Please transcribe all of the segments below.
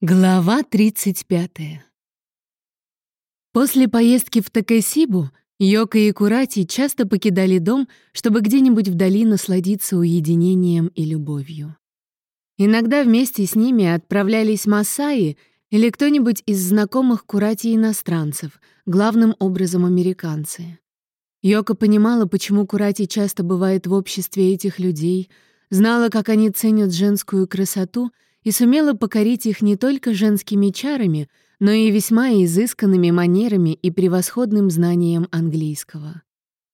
Глава 35. После поездки в Такэсибу Йока и Курати часто покидали дом, чтобы где-нибудь вдали насладиться уединением и любовью. Иногда вместе с ними отправлялись Масаи или кто-нибудь из знакомых Курати иностранцев, главным образом американцы. Йока понимала, почему Курати часто бывает в обществе этих людей, знала, как они ценят женскую красоту — и сумела покорить их не только женскими чарами, но и весьма изысканными манерами и превосходным знанием английского.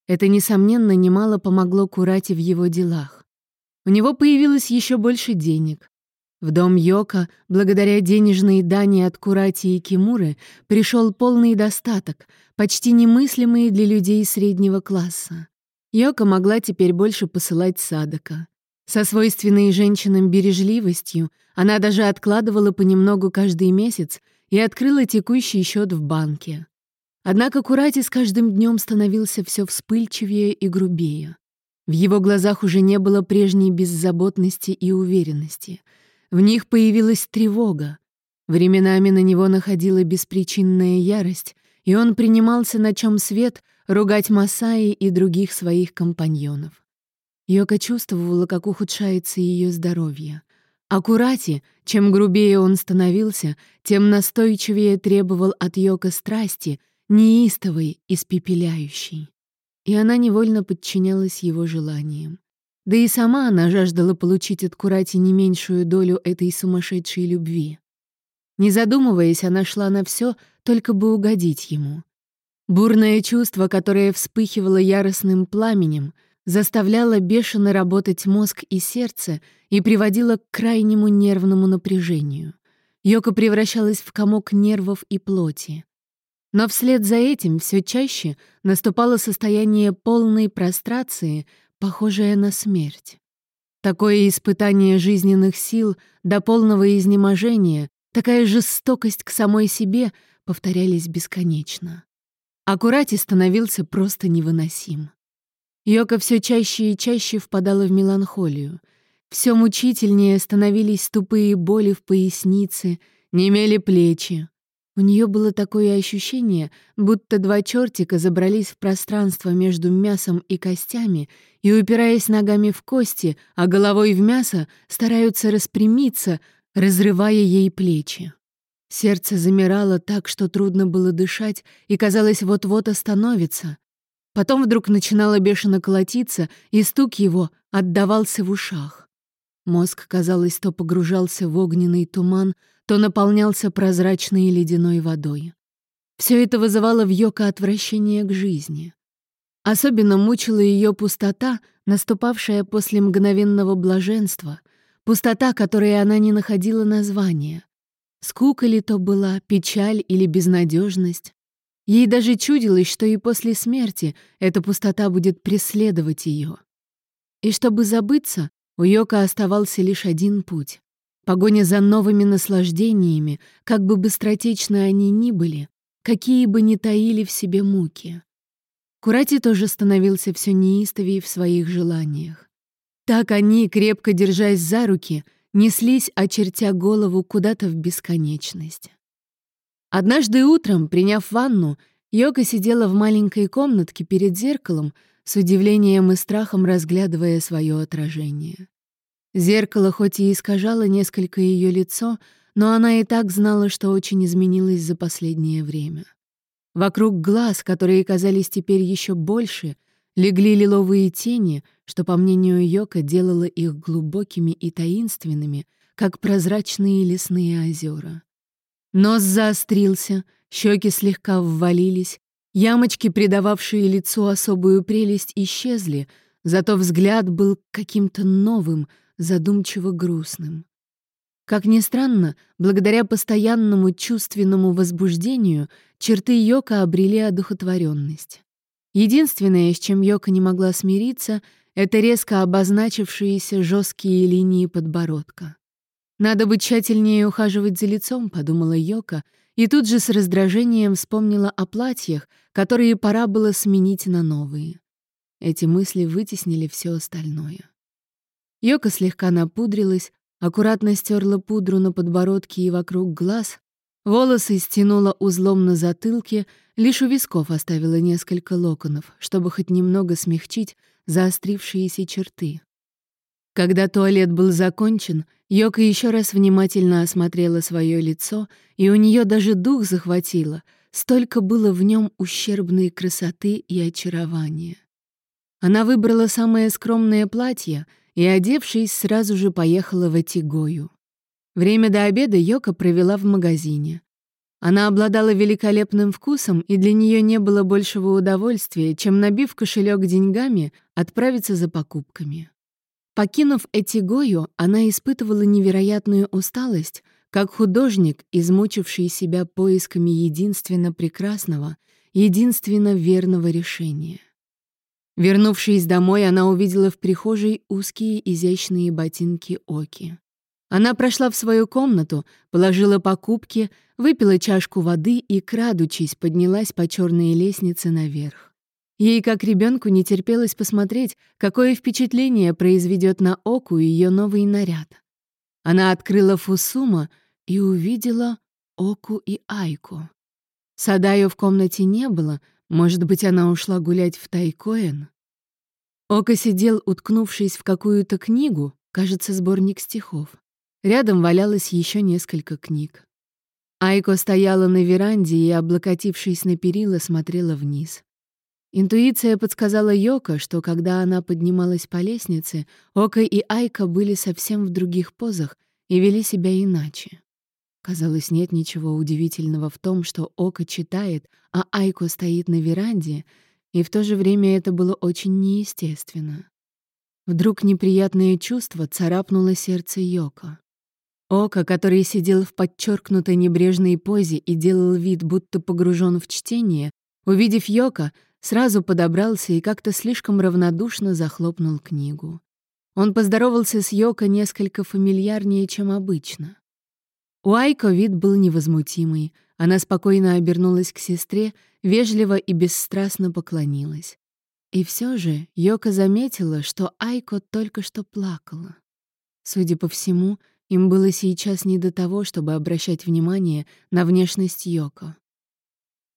Это, несомненно, немало помогло Курате в его делах. У него появилось еще больше денег. В дом Йока, благодаря денежной дани от Курати и Кимуры, пришел полный достаток, почти немыслимый для людей среднего класса. Йока могла теперь больше посылать Садака. Со свойственной женщинам бережливостью она даже откладывала понемногу каждый месяц и открыла текущий счет в банке. Однако Курати с каждым днем становился все вспыльчивее и грубее. В его глазах уже не было прежней беззаботности и уверенности. В них появилась тревога. Временами на него находила беспричинная ярость, и он принимался, на чем свет, ругать Масаи и других своих компаньонов. Йока чувствовала, как ухудшается ее здоровье. Аккурати, чем грубее он становился, тем настойчивее требовал от Йока страсти, неистовой, испепеляющей. И она невольно подчинялась его желаниям. Да и сама она жаждала получить от Курати не меньшую долю этой сумасшедшей любви. Не задумываясь, она шла на все, только бы угодить ему. Бурное чувство, которое вспыхивало яростным пламенем — заставляла бешено работать мозг и сердце и приводила к крайнему нервному напряжению. Йока превращалась в комок нервов и плоти. Но вслед за этим все чаще наступало состояние полной прострации, похожее на смерть. Такое испытание жизненных сил до полного изнеможения, такая жестокость к самой себе повторялись бесконечно. Аккурати становился просто невыносим. Йока все чаще и чаще впадала в меланхолию. Все мучительнее становились тупые боли в пояснице, немели плечи. У нее было такое ощущение, будто два чертика забрались в пространство между мясом и костями и, упираясь ногами в кости, а головой в мясо, стараются распрямиться, разрывая ей плечи. Сердце замирало так, что трудно было дышать, и казалось, вот-вот остановится. Потом вдруг начинало бешено колотиться, и стук его отдавался в ушах. Мозг, казалось, то погружался в огненный туман, то наполнялся прозрачной ледяной водой. Все это вызывало в Йока отвращение к жизни. Особенно мучила ее пустота, наступавшая после мгновенного блаженства, пустота, которой она не находила названия. Скука ли то была, печаль или безнадежность? Ей даже чудилось, что и после смерти эта пустота будет преследовать ее. И чтобы забыться, у Йока оставался лишь один путь — погоня за новыми наслаждениями, как бы быстротечны они ни были, какие бы ни таили в себе муки. Курати тоже становился все неистовее в своих желаниях. Так они, крепко держась за руки, неслись, очертя голову куда-то в бесконечность. Однажды утром, приняв ванну, Йока сидела в маленькой комнатке перед зеркалом, с удивлением и страхом разглядывая свое отражение. Зеркало хоть и искажало несколько ее лицо, но она и так знала, что очень изменилось за последнее время. Вокруг глаз, которые казались теперь еще больше, легли лиловые тени, что, по мнению Йока, делало их глубокими и таинственными, как прозрачные лесные озера. Нос заострился, щеки слегка ввалились, ямочки, придававшие лицу особую прелесть, исчезли, зато взгляд был каким-то новым, задумчиво грустным. Как ни странно, благодаря постоянному чувственному возбуждению черты Йока обрели одухотворенность. Единственное, с чем Йока не могла смириться, это резко обозначившиеся жесткие линии подбородка. «Надо бы тщательнее ухаживать за лицом», — подумала Йока, и тут же с раздражением вспомнила о платьях, которые пора было сменить на новые. Эти мысли вытеснили все остальное. Йока слегка напудрилась, аккуратно стерла пудру на подбородке и вокруг глаз, волосы стянула узлом на затылке, лишь у висков оставила несколько локонов, чтобы хоть немного смягчить заострившиеся черты. Когда туалет был закончен, Йока еще раз внимательно осмотрела свое лицо, и у нее даже дух захватило, столько было в нем ущербной красоты и очарования. Она выбрала самое скромное платье и, одевшись, сразу же поехала в Этигою. Время до обеда Йока провела в магазине. Она обладала великолепным вкусом, и для нее не было большего удовольствия, чем, набив кошелек деньгами, отправиться за покупками. Покинув Этигою, она испытывала невероятную усталость, как художник, измучивший себя поисками единственно прекрасного, единственно верного решения. Вернувшись домой, она увидела в прихожей узкие изящные ботинки Оки. Она прошла в свою комнату, положила покупки, выпила чашку воды и, крадучись, поднялась по черной лестнице наверх. Ей, как ребенку, не терпелось посмотреть, какое впечатление произведет на Оку ее новый наряд. Она открыла Фусума и увидела Оку и Айку. Садаю в комнате не было, может быть, она ушла гулять в Тайкоэн? Ока сидел, уткнувшись в какую-то книгу, кажется, сборник стихов. Рядом валялось еще несколько книг. Айко стояла на веранде и, облокотившись на перила, смотрела вниз. Интуиция подсказала Йоко, что когда она поднималась по лестнице, Ока и Айка были совсем в других позах и вели себя иначе. Казалось, нет ничего удивительного в том, что Ока читает, а Айко стоит на веранде, и в то же время это было очень неестественно. Вдруг неприятное чувство царапнуло сердце Йоко. Ока, который сидел в подчеркнутой небрежной позе и делал вид, будто погружен в чтение, увидев Йока, сразу подобрался и как-то слишком равнодушно захлопнул книгу. Он поздоровался с Йоко несколько фамильярнее, чем обычно. У Айко вид был невозмутимый. Она спокойно обернулась к сестре, вежливо и бесстрастно поклонилась. И все же Йока заметила, что Айко только что плакала. Судя по всему, им было сейчас не до того, чтобы обращать внимание на внешность Йоко.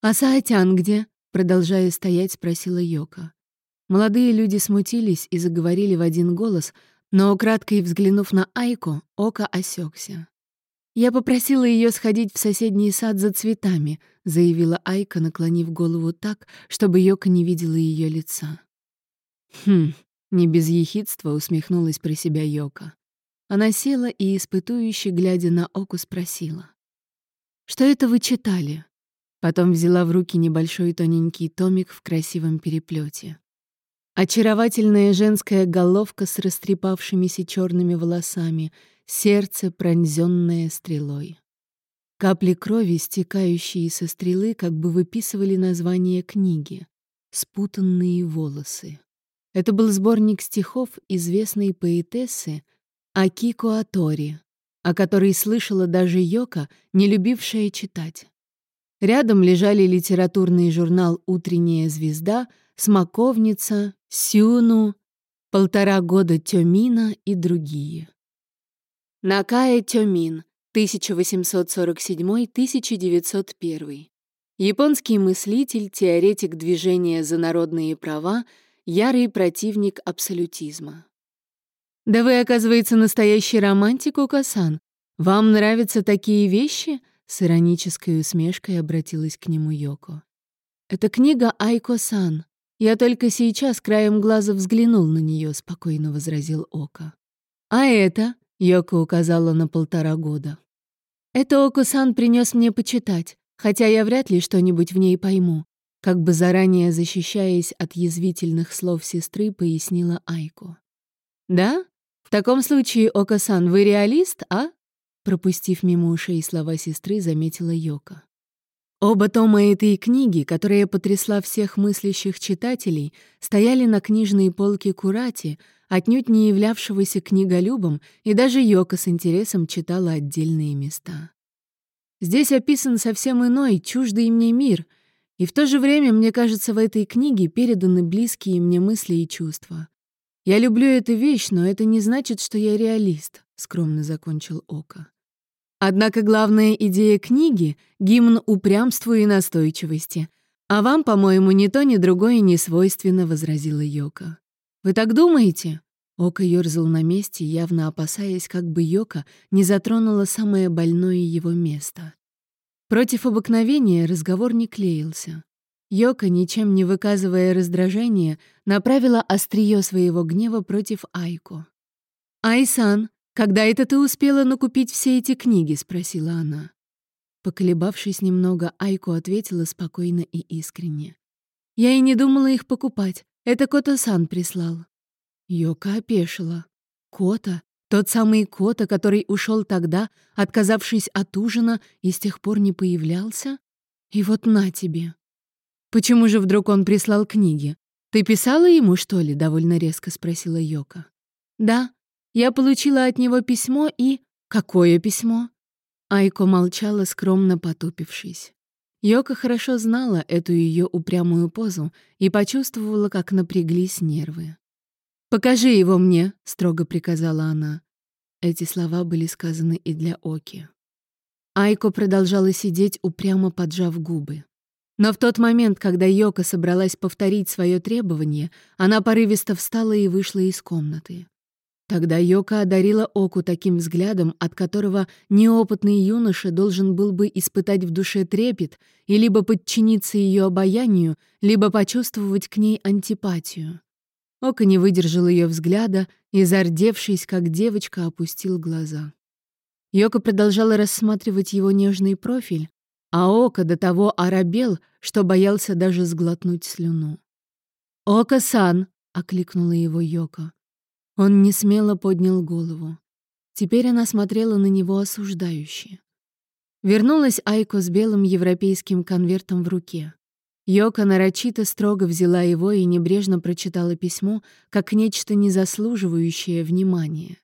«А Саатян где?» — продолжая стоять, спросила Йока. Молодые люди смутились и заговорили в один голос, но, украдкой взглянув на Айко, Ока осекся. «Я попросила ее сходить в соседний сад за цветами», — заявила Айка, наклонив голову так, чтобы Йока не видела ее лица. «Хм», — не без ехидства усмехнулась про себя Йока. Она села и, испытующе глядя на Оку, спросила. «Что это вы читали?» Потом взяла в руки небольшой тоненький томик в красивом переплете. Очаровательная женская головка с растрепавшимися черными волосами, сердце, пронзенное стрелой. Капли крови, стекающие со стрелы, как бы выписывали название книги «Спутанные волосы». Это был сборник стихов известной поэтессы Акико Атори, о которой слышала даже Йока, не любившая читать. Рядом лежали литературный журнал «Утренняя звезда», «Смоковница», «Сюну», «Полтора года Тёмина» и другие. Накая Тёмин, 1847-1901. Японский мыслитель, теоретик движения за народные права, ярый противник абсолютизма. «Да вы, оказывается, настоящий романтик, Укасан. Вам нравятся такие вещи?» С иронической усмешкой обратилась к нему Йоко. «Это книга Айко-сан. Я только сейчас краем глаза взглянул на нее», — спокойно возразил Ока. «А это?» — Йоко указала на полтора года. «Это Око-сан принес мне почитать, хотя я вряд ли что-нибудь в ней пойму», как бы заранее защищаясь от язвительных слов сестры, пояснила Айко. «Да? «В таком случае, Ока-сан, вы реалист, а?» Пропустив мимо ушей слова сестры, заметила Йока. Оба тома этой книги, которая потрясла всех мыслящих читателей, стояли на книжной полке Курати, отнюдь не являвшегося книголюбом, и даже Йока с интересом читала отдельные места. Здесь описан совсем иной, чуждый мне мир, и в то же время, мне кажется, в этой книге переданы близкие мне мысли и чувства. Я люблю эту вещь, но это не значит, что я реалист», — скромно закончил Ока. Однако главная идея книги — гимн упрямству и настойчивости. А вам, по-моему, ни то, ни другое не свойственно, — возразила Йока. «Вы так думаете?» Ока ёрзал на месте, явно опасаясь, как бы Йока не затронула самое больное его место. Против обыкновения разговор не клеился. Йока, ничем не выказывая раздражения, направила острие своего гнева против Айко. «Айсан, когда это ты успела накупить все эти книги?» — спросила она. Поколебавшись немного, Айко ответила спокойно и искренне. «Я и не думала их покупать. Это Кота-сан прислал». Йока опешила. Кота? Тот самый Кота, который ушел тогда, отказавшись от ужина, и с тех пор не появлялся? И вот на тебе. Почему же вдруг он прислал книги? Ты писала ему, что ли? довольно резко спросила Йока. Да, я получила от него письмо и... Какое письмо? Айко молчала, скромно потупившись. Йока хорошо знала эту ее упрямую позу и почувствовала, как напряглись нервы. «Покажи его мне», — строго приказала она. Эти слова были сказаны и для Оки. Айко продолжала сидеть, упрямо поджав губы. Но в тот момент, когда Йока собралась повторить свое требование, она порывисто встала и вышла из комнаты. Тогда Йока одарила Оку таким взглядом, от которого неопытный юноша должен был бы испытать в душе трепет и либо подчиниться ее обаянию, либо почувствовать к ней антипатию. Ока не выдержал ее взгляда и, зардевшись, как девочка, опустил глаза. Йока продолжала рассматривать его нежный профиль, а Ока до того оробел, что боялся даже сглотнуть слюну. «Ока-сан!» — окликнула его Йока. Он несмело поднял голову. Теперь она смотрела на него осуждающе. Вернулась Айко с белым европейским конвертом в руке. Йока нарочито строго взяла его и небрежно прочитала письмо, как нечто незаслуживающее внимания.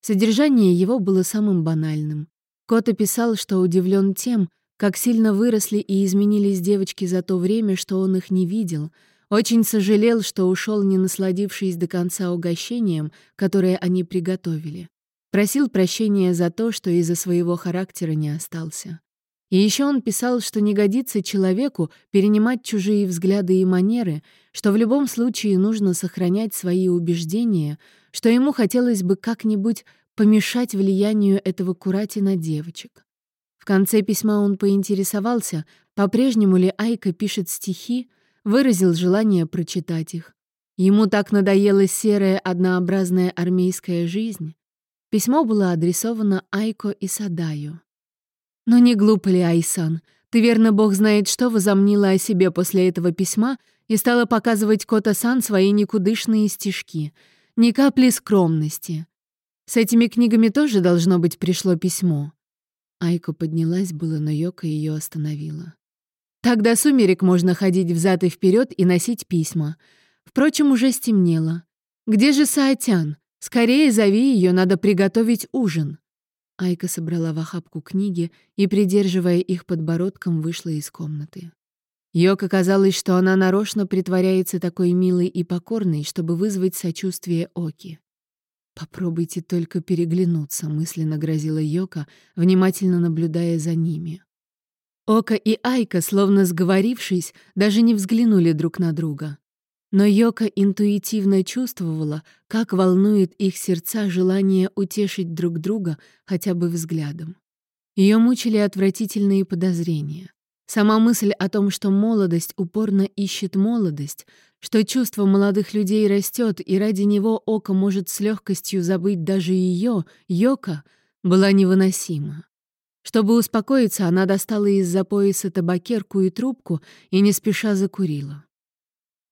Содержание его было самым банальным. Кот описал, что удивлен тем, как сильно выросли и изменились девочки за то время, что он их не видел, очень сожалел, что ушел, не насладившись до конца угощением, которое они приготовили. Просил прощения за то, что из-за своего характера не остался. И еще он писал, что не годится человеку перенимать чужие взгляды и манеры, что в любом случае нужно сохранять свои убеждения, что ему хотелось бы как-нибудь помешать влиянию этого курати на девочек. В конце письма он поинтересовался, по-прежнему ли Айка пишет стихи, выразил желание прочитать их. Ему так надоела серая однообразная армейская жизнь. Письмо было адресовано Айко и Садаю. Но не глупо ли, Айсан? Ты верно, бог знает что, возомнила о себе после этого письма и стала показывать Кота-сан свои никудышные стишки. Ни капли скромности. С этими книгами тоже, должно быть, пришло письмо. Айко поднялась было, но Йока ее остановила. Тогда сумерек можно ходить взад и вперед и носить письма. Впрочем, уже стемнело. Где же Саатян? Скорее зови ее, надо приготовить ужин. Айка собрала в охапку книги и, придерживая их подбородком, вышла из комнаты. Йока казалось, что она нарочно притворяется такой милой и покорной, чтобы вызвать сочувствие Оки. «Попробуйте только переглянуться», — мысленно грозила Йока, внимательно наблюдая за ними. Ока и Айка, словно сговорившись, даже не взглянули друг на друга. Но Йока интуитивно чувствовала, как волнует их сердца желание утешить друг друга хотя бы взглядом. Ее мучили отвратительные подозрения. Сама мысль о том, что молодость упорно ищет молодость, что чувство молодых людей растет, и ради него Ока может с легкостью забыть даже ее, Йока, была невыносима. Чтобы успокоиться, она достала из-за пояса табакерку и трубку и не спеша закурила.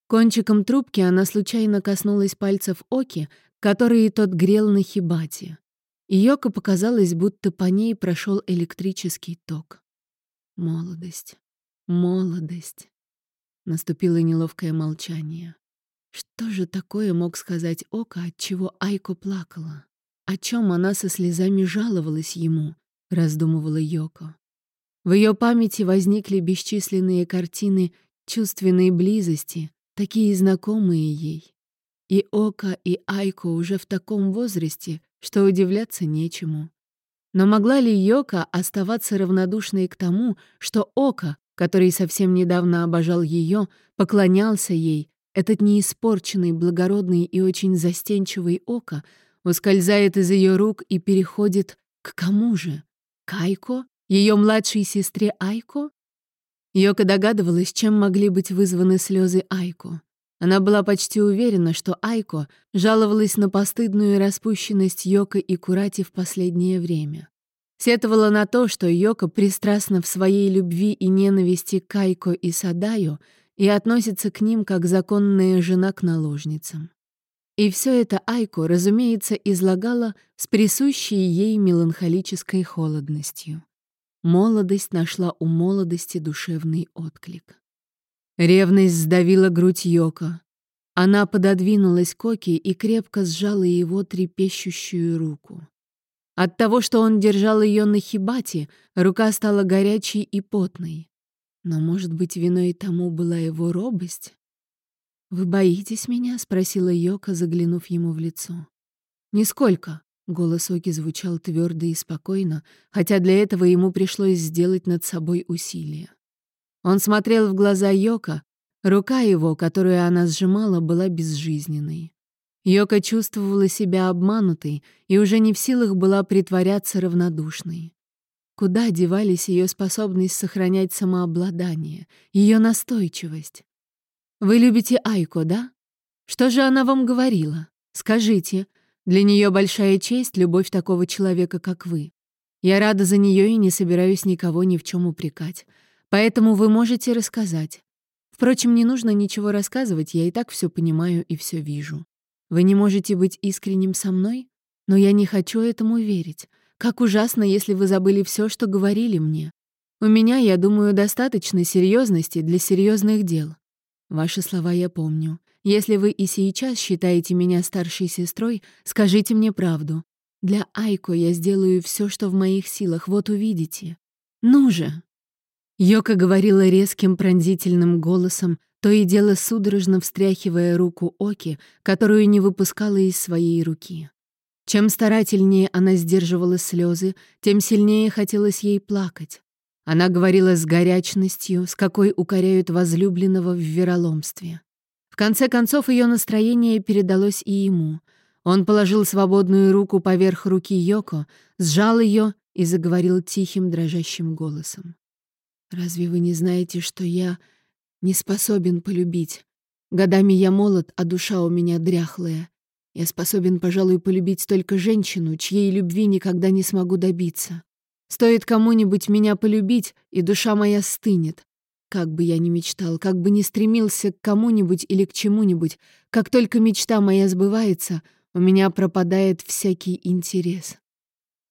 Кончиком трубки она случайно коснулась пальцев Оки, которые тот грел на хибате. И Йоко показалось, будто по ней прошел электрический ток. Молодость, молодость. Наступило неловкое молчание. Что же такое мог сказать Ока, от чего Айко плакала? О чем она со слезами жаловалась ему, раздумывала Йоко. В ее памяти возникли бесчисленные картины чувственной близости, такие знакомые ей. И Ока, и Айко уже в таком возрасте, что удивляться нечему. Но могла ли Йока оставаться равнодушной к тому, что Ока, который совсем недавно обожал ее, поклонялся ей, этот неиспорченный, благородный и очень застенчивый Ока, ускользает из ее рук и переходит к кому же? Кайко? Ее младшей сестре Айко? Йока догадывалась, чем могли быть вызваны слезы Айко. Она была почти уверена, что Айко жаловалась на постыдную распущенность Йока и Курати в последнее время. Сетовала на то, что Йока пристрастна в своей любви и ненависти к Айко и Садаю и относится к ним как законная жена к наложницам. И все это Айко, разумеется, излагала с присущей ей меланхолической холодностью. Молодость нашла у молодости душевный отклик. Ревность сдавила грудь Йока. Она пододвинулась к Оки и крепко сжала его трепещущую руку. От того, что он держал ее на хибате, рука стала горячей и потной. Но, может быть, виной тому была его робость? «Вы боитесь меня?» — спросила Йока, заглянув ему в лицо. «Нисколько», — голос Оки звучал твердо и спокойно, хотя для этого ему пришлось сделать над собой усилие. Он смотрел в глаза Йока, рука его, которую она сжимала, была безжизненной. Йока чувствовала себя обманутой и уже не в силах была притворяться равнодушной. Куда девались ее способность сохранять самообладание, ее настойчивость? «Вы любите Айко, да? Что же она вам говорила? Скажите. Для нее большая честь любовь такого человека, как вы. Я рада за нее и не собираюсь никого ни в чем упрекать. Поэтому вы можете рассказать. Впрочем, не нужно ничего рассказывать, я и так все понимаю и все вижу. Вы не можете быть искренним со мной? Но я не хочу этому верить. Как ужасно, если вы забыли все, что говорили мне. У меня, я думаю, достаточно серьезности для серьезных дел. Ваши слова я помню. Если вы и сейчас считаете меня старшей сестрой, скажите мне правду. Для Айко я сделаю все, что в моих силах, вот увидите. Ну же!» Йока говорила резким пронзительным голосом, то и дело судорожно встряхивая руку Оки, которую не выпускала из своей руки. Чем старательнее она сдерживала слезы, тем сильнее хотелось ей плакать. Она говорила с горячностью, с какой укоряют возлюбленного в вероломстве. В конце концов, ее настроение передалось и ему. Он положил свободную руку поверх руки Йоко, сжал ее и заговорил тихим, дрожащим голосом. Разве вы не знаете, что я не способен полюбить? Годами я молод, а душа у меня дряхлая. Я способен, пожалуй, полюбить только женщину, чьей любви никогда не смогу добиться. Стоит кому-нибудь меня полюбить, и душа моя стынет. Как бы я ни мечтал, как бы ни стремился к кому-нибудь или к чему-нибудь, как только мечта моя сбывается, у меня пропадает всякий интерес.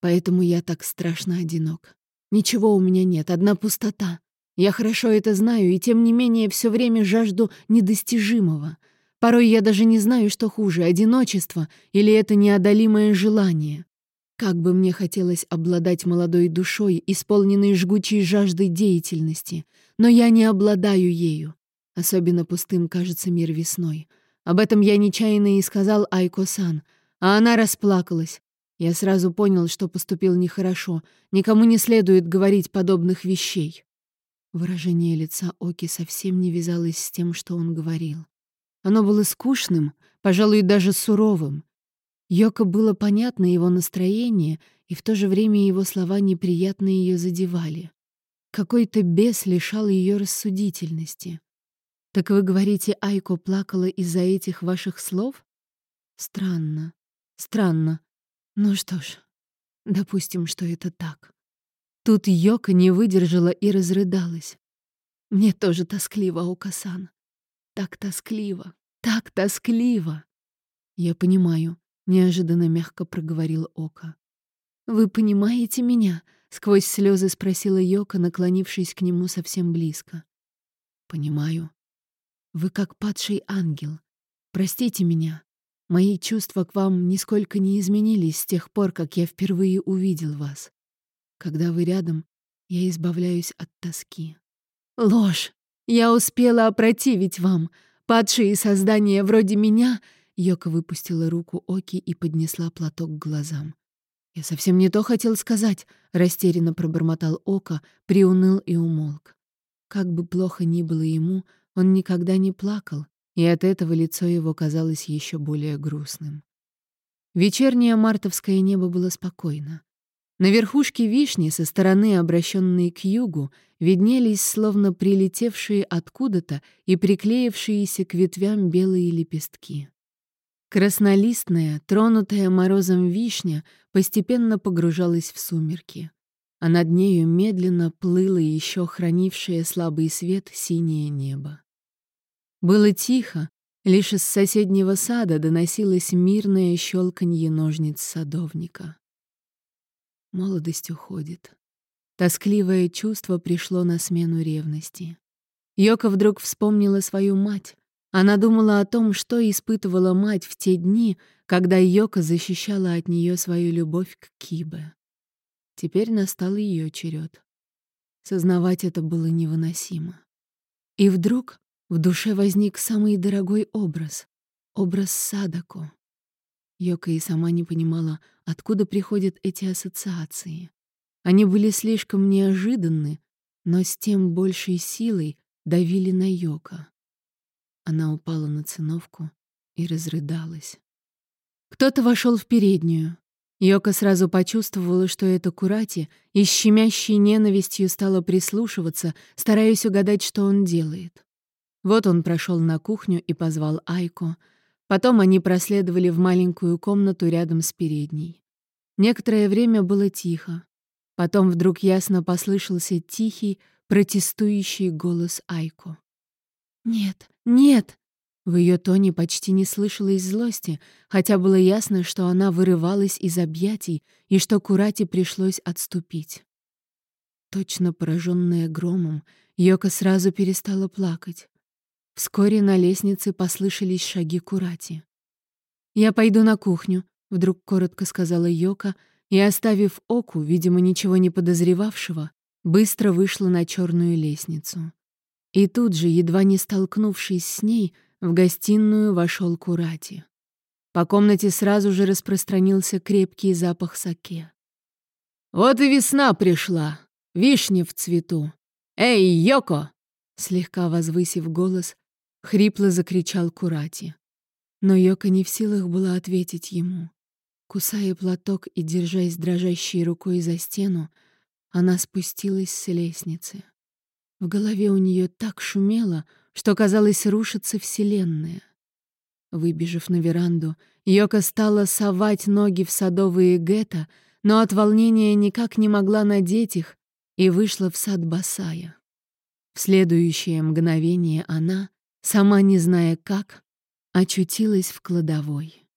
Поэтому я так страшно одинок. Ничего у меня нет, одна пустота. Я хорошо это знаю, и тем не менее все время жажду недостижимого. Порой я даже не знаю, что хуже — одиночество или это неодолимое желание. Как бы мне хотелось обладать молодой душой, исполненной жгучей жаждой деятельности, но я не обладаю ею. Особенно пустым кажется мир весной. Об этом я нечаянно и сказал Айко-сан, а она расплакалась. Я сразу понял, что поступил нехорошо. Никому не следует говорить подобных вещей. Выражение лица Оки совсем не вязалось с тем, что он говорил. Оно было скучным, пожалуй, даже суровым. Йоко было понятно его настроение, и в то же время его слова неприятно ее задевали. Какой-то бес лишал ее рассудительности. «Так вы говорите, Айко плакала из-за этих ваших слов?» «Странно, странно. Ну что ж, допустим, что это так. Тут Йока не выдержала и разрыдалась. Мне тоже тоскливо, Окасан. Так тоскливо, так тоскливо. Я понимаю, неожиданно мягко проговорил Ока. Вы понимаете меня? Сквозь слезы спросила Йока, наклонившись к нему совсем близко. Понимаю. Вы как падший ангел. Простите меня. Мои чувства к вам нисколько не изменились с тех пор, как я впервые увидел вас. Когда вы рядом, я избавляюсь от тоски. Ложь! Я успела опротивить вам. Падшие создания вроде меня, Йока выпустила руку Оки и поднесла платок к глазам. «Я совсем не то хотел сказать», — растерянно пробормотал Ока, приуныл и умолк. Как бы плохо ни было ему, он никогда не плакал, и от этого лицо его казалось еще более грустным. Вечернее мартовское небо было спокойно. На верхушке вишни, со стороны, обращенной к югу, виднелись словно прилетевшие откуда-то и приклеившиеся к ветвям белые лепестки. Краснолистная, тронутая морозом вишня постепенно погружалась в сумерки, а над нею медленно плыло еще хранившее слабый свет синее небо. Было тихо, лишь из соседнего сада доносилось мирное щелканье ножниц садовника. Молодость уходит. Тоскливое чувство пришло на смену ревности. Йока вдруг вспомнила свою мать. Она думала о том, что испытывала мать в те дни, когда Йока защищала от нее свою любовь к Кибе. Теперь настал ее черед. Сознавать это было невыносимо. И вдруг в душе возник самый дорогой образ — образ Садако. Йока и сама не понимала, откуда приходят эти ассоциации. Они были слишком неожиданны, но с тем большей силой давили на Йока. Она упала на циновку и разрыдалась. Кто-то вошел в переднюю. Йока сразу почувствовала, что это Курати, и щемящей ненавистью стала прислушиваться, стараясь угадать, что он делает. Вот он прошел на кухню и позвал Айко — Потом они проследовали в маленькую комнату рядом с передней. Некоторое время было тихо. Потом вдруг ясно послышался тихий, протестующий голос Айко. «Нет, нет!» В ее тоне почти не слышалось злости, хотя было ясно, что она вырывалась из объятий и что Курати пришлось отступить. Точно пораженная громом, Йока сразу перестала плакать. Вскоре на лестнице послышались шаги Курати. «Я пойду на кухню», — вдруг коротко сказала Йока, и, оставив Оку, видимо, ничего не подозревавшего, быстро вышла на черную лестницу. И тут же, едва не столкнувшись с ней, в гостиную вошел Курати. По комнате сразу же распространился крепкий запах саке. «Вот и весна пришла! Вишня в цвету! Эй, Йоко!» Слегка возвысив голос, Хрипло закричал Курати. Но Йока не в силах была ответить ему. Кусая платок и держась дрожащей рукой за стену, она спустилась с лестницы. В голове у нее так шумело, что, казалось, рушится вселенная. Выбежав на веранду, Йока стала совать ноги в садовые гетто, но от волнения никак не могла надеть их и вышла в сад босая. В следующее мгновение она, сама не зная как, очутилась в кладовой.